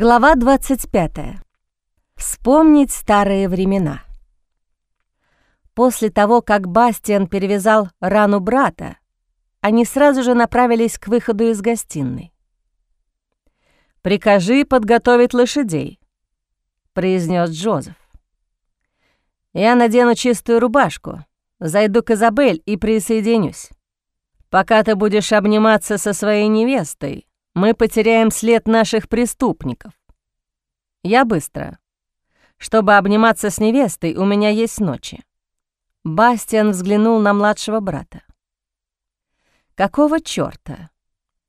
Глава 25. Вспомнить старые времена. После того, как Бастиан перевязал рану брата, они сразу же направились к выходу из гостиной. «Прикажи подготовить лошадей», — произнес Джозеф. «Я надену чистую рубашку, зайду к Изабель и присоединюсь. Пока ты будешь обниматься со своей невестой, мы потеряем след наших преступников. Я быстро. Чтобы обниматься с невестой, у меня есть ночи. Бастиан взглянул на младшего брата. Какого чёрта?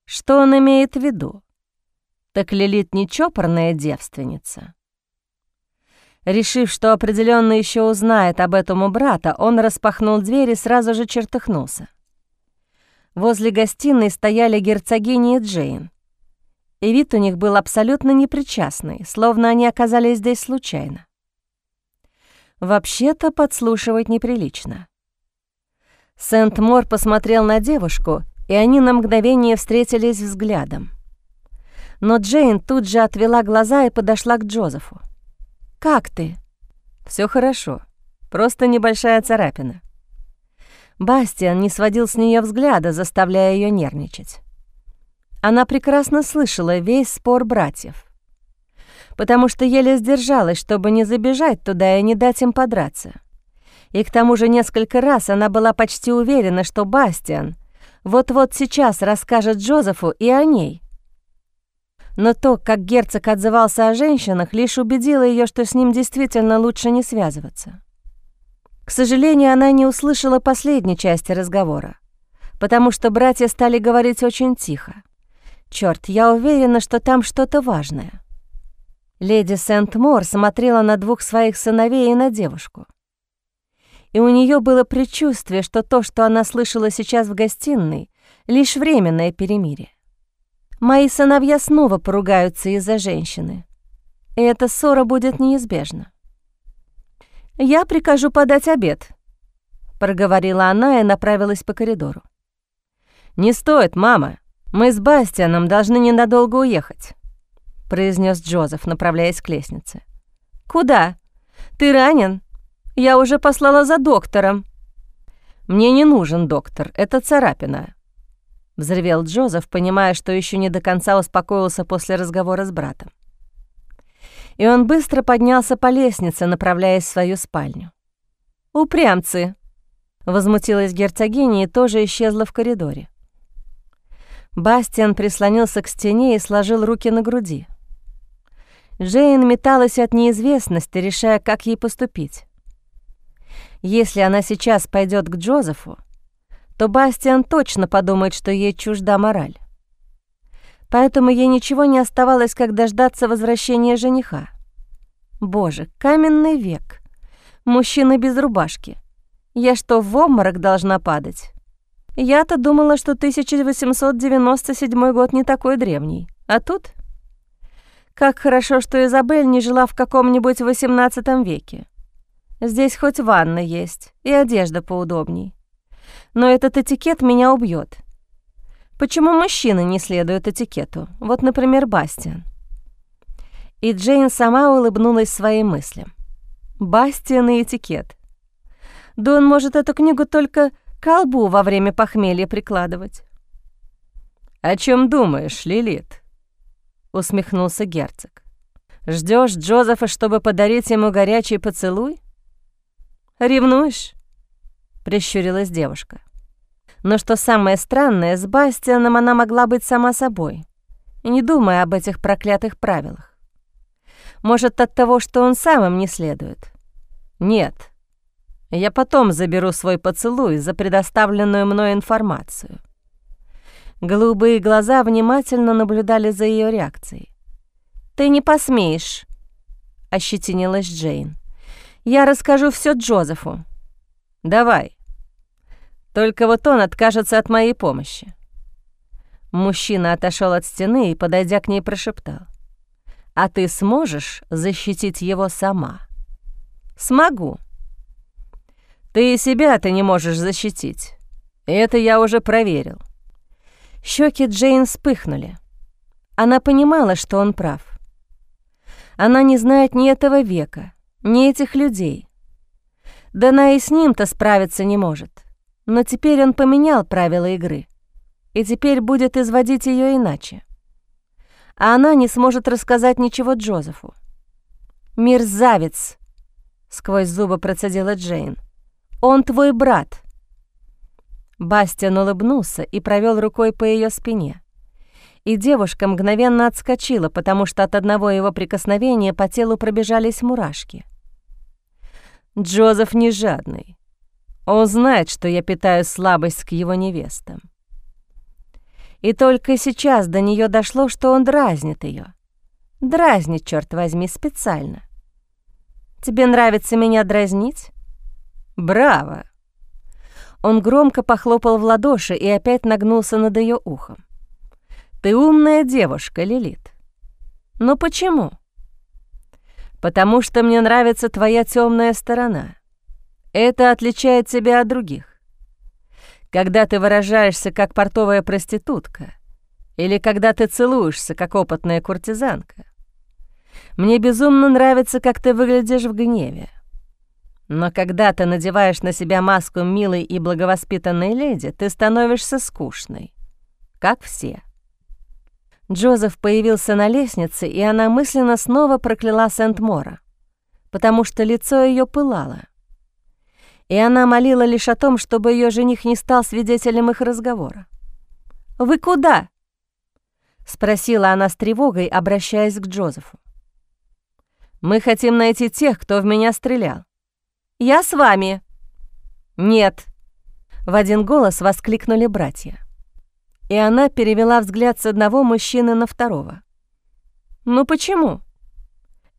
Что он имеет в виду? Так Лилит не чопорная девственница? Решив, что определенно еще узнает об этом у брата, он распахнул дверь и сразу же чертыхнулся. Возле гостиной стояли герцогиня и Джейн и вид у них был абсолютно непричастный, словно они оказались здесь случайно. Вообще-то подслушивать неприлично. Сент-Мор посмотрел на девушку, и они на мгновение встретились взглядом. Но Джейн тут же отвела глаза и подошла к Джозефу. «Как ты?» Все хорошо, просто небольшая царапина». Бастиан не сводил с нее взгляда, заставляя ее нервничать. Она прекрасно слышала весь спор братьев, потому что еле сдержалась, чтобы не забежать туда и не дать им подраться. И к тому же несколько раз она была почти уверена, что Бастиан вот-вот сейчас расскажет Джозефу и о ней. Но то, как герцог отзывался о женщинах, лишь убедило ее, что с ним действительно лучше не связываться. К сожалению, она не услышала последней части разговора, потому что братья стали говорить очень тихо. Черт, я уверена, что там что-то важное. Леди Сент-Мор смотрела на двух своих сыновей и на девушку. И у нее было предчувствие, что то, что она слышала сейчас в гостиной, лишь временное перемирие. Мои сыновья снова поругаются из-за женщины, и эта ссора будет неизбежна. «Я прикажу подать обед», — проговорила она и направилась по коридору. «Не стоит, мама», «Мы с Бастианом должны ненадолго уехать», — произнес Джозеф, направляясь к лестнице. «Куда? Ты ранен? Я уже послала за доктором». «Мне не нужен доктор, это царапина», — взревел Джозеф, понимая, что еще не до конца успокоился после разговора с братом. И он быстро поднялся по лестнице, направляясь в свою спальню. «Упрямцы!» — возмутилась герцогиня и тоже исчезла в коридоре. Бастиан прислонился к стене и сложил руки на груди. Джейн металась от неизвестности, решая, как ей поступить. Если она сейчас пойдет к Джозефу, то Бастиан точно подумает, что ей чужда мораль. Поэтому ей ничего не оставалось, как дождаться возвращения жениха. Боже, каменный век. Мужчина без рубашки. Я что, в обморок должна падать? Я-то думала, что 1897 год не такой древний. А тут... Как хорошо, что Изабель не жила в каком-нибудь XVIII веке. Здесь хоть ванна есть и одежда поудобней. Но этот этикет меня убьет. Почему мужчины не следуют этикету? Вот, например, Бастиан. И Джейн сама улыбнулась своим мыслям. Бастиан и этикет. Да он может эту книгу только колбу во время похмелья прикладывать. «О чем думаешь, Лилит?» — усмехнулся герцог. Ждешь Джозефа, чтобы подарить ему горячий поцелуй?» «Ревнуешь?» — прищурилась девушка. Но что самое странное, с Бастианом она могла быть сама собой, не думая об этих проклятых правилах. Может, от того, что он сам им не следует? Нет, я потом заберу свой поцелуй за предоставленную мной информацию. Голубые глаза внимательно наблюдали за ее реакцией. «Ты не посмеешь», — ощетинилась Джейн. «Я расскажу все Джозефу». «Давай. Только вот он откажется от моей помощи». Мужчина отошел от стены и, подойдя к ней, прошептал. «А ты сможешь защитить его сама?» «Смогу», ты и себя ты не можешь защитить. Это я уже проверил». Щеки Джейн вспыхнули. Она понимала, что он прав. Она не знает ни этого века, ни этих людей. Да она и с ним-то справиться не может. Но теперь он поменял правила игры, и теперь будет изводить ее иначе. А она не сможет рассказать ничего Джозефу. «Мерзавец!» — сквозь зубы процедила Джейн. «Он твой брат!» Бастиан улыбнулся и провел рукой по ее спине. И девушка мгновенно отскочила, потому что от одного его прикосновения по телу пробежались мурашки. Джозеф не жадный. Он знает, что я питаю слабость к его невестам. И только сейчас до нее дошло, что он дразнит ее. Дразнит, черт возьми, специально. Тебе нравится меня дразнить? Браво! Он громко похлопал в ладоши и опять нагнулся над ее ухом. «Ты умная девушка, Лилит. Но почему?» «Потому что мне нравится твоя темная сторона. Это отличает тебя от других. Когда ты выражаешься как портовая проститутка или когда ты целуешься как опытная куртизанка. Мне безумно нравится, как ты выглядишь в гневе. Но когда ты надеваешь на себя маску милой и благовоспитанной леди, ты становишься скучной, как все. Джозеф появился на лестнице, и она мысленно снова прокляла Сент-Мора, потому что лицо ее пылало. И она молила лишь о том, чтобы ее жених не стал свидетелем их разговора. «Вы куда?» — спросила она с тревогой, обращаясь к Джозефу. «Мы хотим найти тех, кто в меня стрелял. Я с вами». «Нет», — в один голос воскликнули братья. И она перевела взгляд с одного мужчины на второго. «Ну почему?»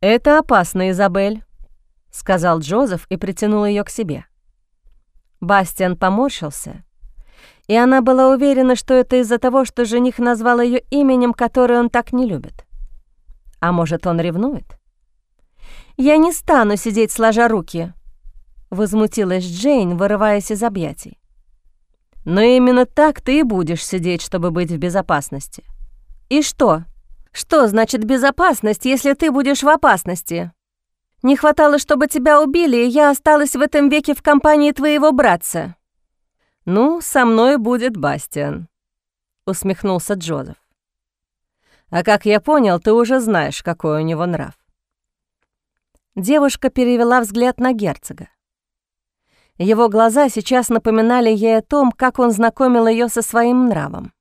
«Это опасно, Изабель», — сказал Джозеф и притянул ее к себе. Бастиан поморщился, и она была уверена, что это из-за того, что жених назвал ее именем, которое он так не любит. А может, он ревнует? «Я не стану сидеть сложа руки», Возмутилась Джейн, вырываясь из объятий. «Но именно так ты и будешь сидеть, чтобы быть в безопасности». «И что? Что значит безопасность, если ты будешь в опасности? Не хватало, чтобы тебя убили, и я осталась в этом веке в компании твоего братца». «Ну, со мной будет Бастиан», — усмехнулся Джозеф. «А как я понял, ты уже знаешь, какой у него нрав». Девушка перевела взгляд на герцога. Его глаза сейчас напоминали ей о том, как он знакомил ее со своим нравом.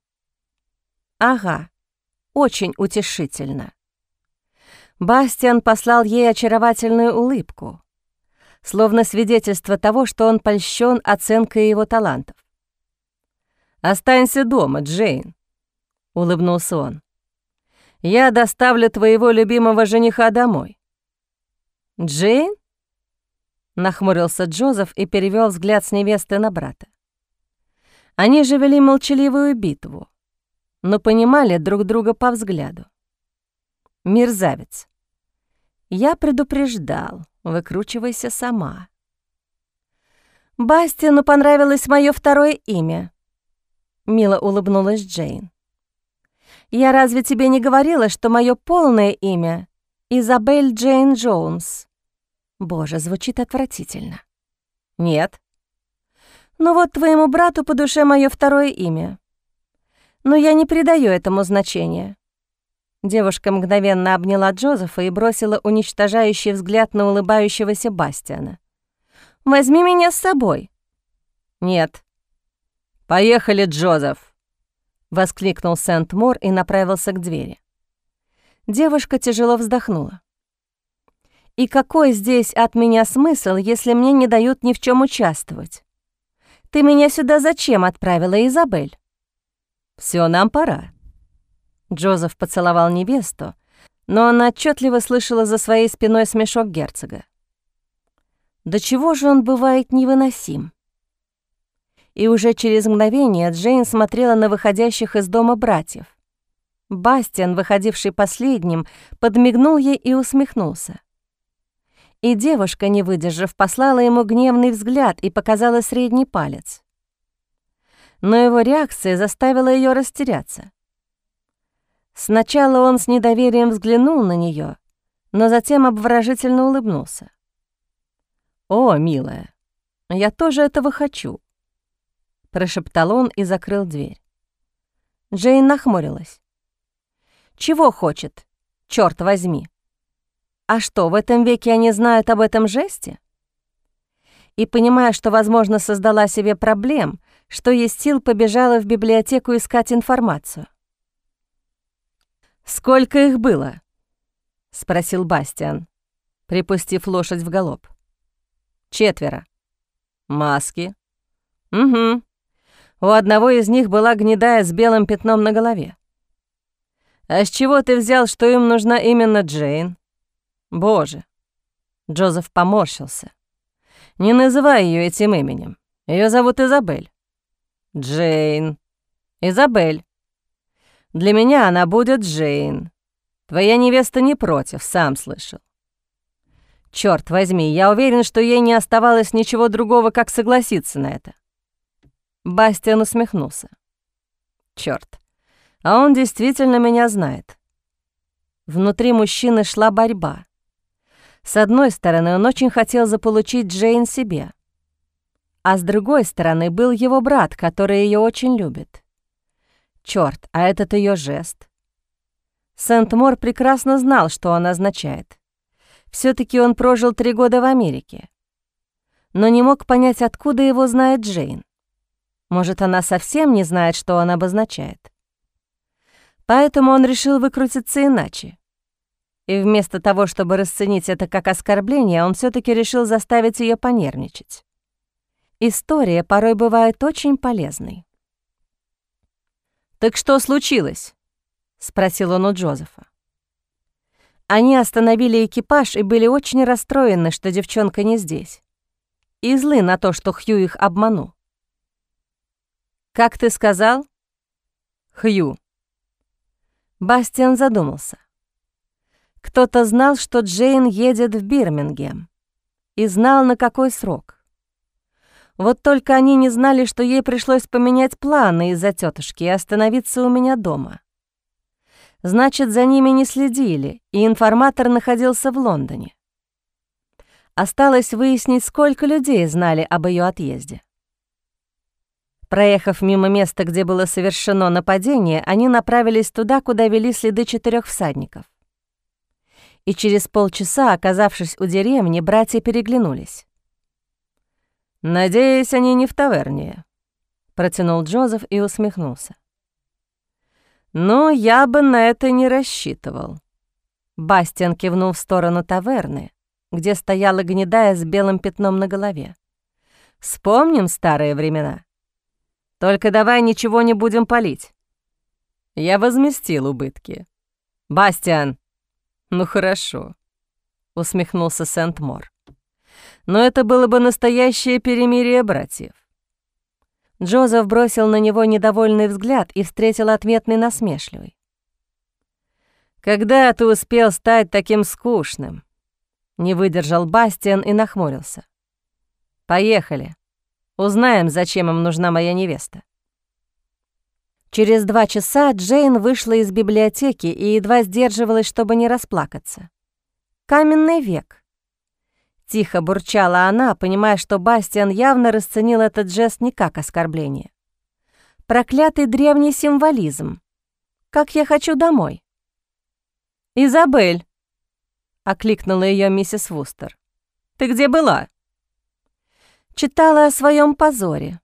Ага, очень утешительно. Бастиан послал ей очаровательную улыбку, словно свидетельство того, что он польщен оценкой его талантов. «Останься дома, Джейн», — улыбнулся он. «Я доставлю твоего любимого жениха домой». «Джейн?» Нахмурился Джозеф и перевел взгляд с невесты на брата. Они же вели молчаливую битву, но понимали друг друга по взгляду. Мерзавец. Я предупреждал, выкручивайся сама. Бастину понравилось мое второе имя. Мило улыбнулась Джейн. Я разве тебе не говорила, что мое полное имя Изабель Джейн Джонс? Боже, звучит отвратительно. Нет. Ну вот твоему брату по душе мое второе имя. Но я не придаю этому значения. Девушка мгновенно обняла Джозефа и бросила уничтожающий взгляд на улыбающегося Бастиана. «Возьми меня с собой». «Нет». «Поехали, Джозеф!» — воскликнул Сент-Мор и направился к двери. Девушка тяжело вздохнула. И какой здесь от меня смысл, если мне не дают ни в чем участвовать? Ты меня сюда зачем отправила, Изабель? Все, нам пора. Джозеф поцеловал невесту, но она отчетливо слышала за своей спиной смешок герцога. До чего же он бывает невыносим? И уже через мгновение Джейн смотрела на выходящих из дома братьев. Бастиан, выходивший последним, подмигнул ей и усмехнулся. И девушка, не выдержав, послала ему гневный взгляд и показала средний палец. Но его реакция заставила ее растеряться. Сначала он с недоверием взглянул на нее, но затем обворожительно улыбнулся. «О, милая, я тоже этого хочу», — прошептал он и закрыл дверь. Джейн нахмурилась. «Чего хочет? Чёрт возьми!» «А что, в этом веке они знают об этом жесте?» И, понимая, что, возможно, создала себе проблем, что есть сил, побежала в библиотеку искать информацию. «Сколько их было?» — спросил Бастиан, припустив лошадь в галоп. «Четверо». «Маски?» «Угу. У одного из них была гнедая с белым пятном на голове. «А с чего ты взял, что им нужна именно Джейн?» «Боже!» Джозеф поморщился. «Не называй ее этим именем. Ее зовут Изабель». «Джейн. Изабель. Для меня она будет Джейн. Твоя невеста не против, сам слышал. Черт возьми, я уверен, что ей не оставалось ничего другого, как согласиться на это. Бастиан усмехнулся. Черт, а он действительно меня знает. Внутри мужчины шла борьба. С одной стороны, он очень хотел заполучить Джейн себе, а с другой стороны был его брат, который ее очень любит. Черт, а этот ее жест. Сент-Мор прекрасно знал, что он означает. все таки он прожил три года в Америке. Но не мог понять, откуда его знает Джейн. Может, она совсем не знает, что он обозначает. Поэтому он решил выкрутиться иначе. И вместо того, чтобы расценить это как оскорбление, он все таки решил заставить ее понервничать. История порой бывает очень полезной. «Так что случилось?» — спросил он у Джозефа. Они остановили экипаж и были очень расстроены, что девчонка не здесь. И злы на то, что Хью их обманул. «Как ты сказал?» «Хью». Бастиан задумался. Кто-то знал, что Джейн едет в Бирмингем, и знал, на какой срок. Вот только они не знали, что ей пришлось поменять планы из-за тетушки и остановиться у меня дома. Значит, за ними не следили, и информатор находился в Лондоне. Осталось выяснить, сколько людей знали об ее отъезде. Проехав мимо места, где было совершено нападение, они направились туда, куда вели следы четырех всадников. И через полчаса, оказавшись у деревни, братья переглянулись. «Надеюсь, они не в таверне», — протянул Джозеф и усмехнулся. «Ну, я бы на это не рассчитывал». Бастиан кивнул в сторону таверны, где стояла гнедая с белым пятном на голове. «Вспомним старые времена. Только давай ничего не будем палить». Я возместил убытки. «Бастиан!» «Ну хорошо», — усмехнулся Сент-Мор. «Но это было бы настоящее перемирие братьев. Джозеф бросил на него недовольный взгляд и встретил ответный насмешливый. «Когда ты успел стать таким скучным?» Не выдержал Бастиан и нахмурился. «Поехали. Узнаем, зачем им нужна моя невеста». Через два часа Джейн вышла из библиотеки и едва сдерживалась, чтобы не расплакаться. Каменный век. Тихо бурчала она, понимая, что Бастиан явно расценил этот жест не как оскорбление. Проклятый древний символизм. Как я хочу домой. «Изабель!» — окликнула ее миссис Вустер. «Ты где была?» Читала о своем позоре.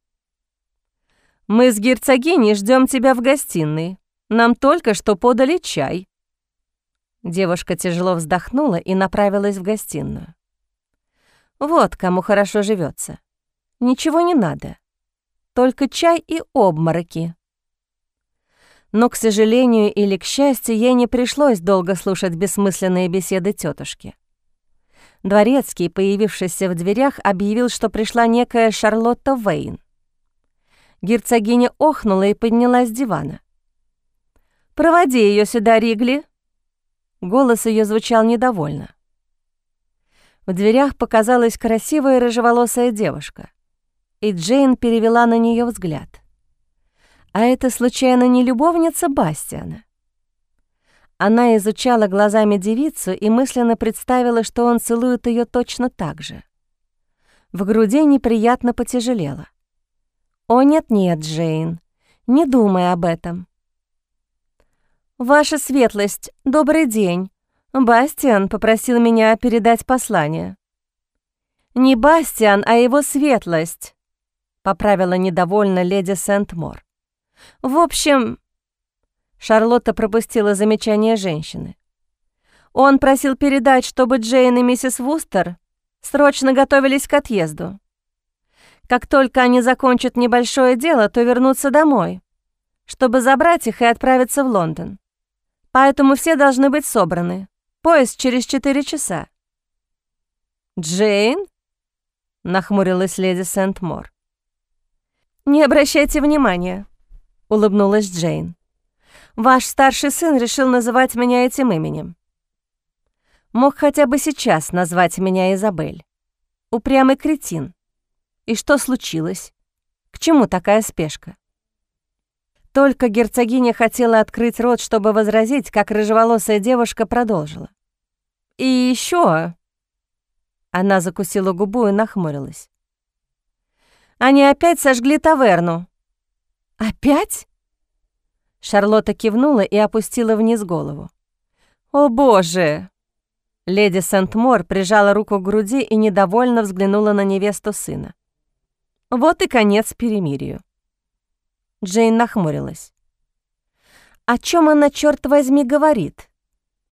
«Мы с герцогиней ждем тебя в гостиной. Нам только что подали чай». Девушка тяжело вздохнула и направилась в гостиную. Вот кому хорошо живется. Ничего не надо. Только чай и обмороки. Но, к сожалению или к счастью, ей не пришлось долго слушать бессмысленные беседы тетушки. Дворецкий, появившийся в дверях, объявил, что пришла некая Шарлотта Вейн. Герцогиня охнула и поднялась с дивана. «Проводи ее сюда, Ригли!» Голос ее звучал недовольно. В дверях показалась красивая рыжеволосая девушка, и Джейн перевела на нее взгляд. А это, случайно, не любовница Бастиана? Она изучала глазами девицу и мысленно представила, что он целует ее точно так же. В груди неприятно потяжелело. «О, нет-нет, Джейн, не думай об этом». «Ваша светлость, добрый день. Бастиан попросил меня передать послание». «Не Бастиан, а его светлость», — поправила недовольно леди Сент-Мор. «В общем...» Шарлотта пропустила замечание женщины. «Он просил передать, чтобы Джейн и миссис Вустер срочно готовились к отъезду. Как только они закончат небольшое дело, то вернутся домой, чтобы забрать их и отправиться в Лондон. Поэтому все должны быть собраны. Поезд через четыре часа». «Джейн?» — нахмурилась леди Сент-Мор. «Не обращайте внимания», — улыбнулась Джейн. «Ваш старший сын решил называть меня этим именем. Мог хотя бы сейчас назвать меня Изабель. Упрямый кретин. И что случилось? К чему такая спешка?» Только герцогиня хотела открыть рот, чтобы возразить, как рыжеволосая девушка продолжила. «И еще. Она закусила губу и нахмурилась. «Они опять сожгли таверну». «Опять?» Шарлотта кивнула и опустила вниз голову. «О, боже!» Леди Сент-Мор прижала руку к груди и недовольно взглянула на невесту сына. «Вот и конец перемирию». Джейн нахмурилась. «О чем она, черт возьми, говорит?»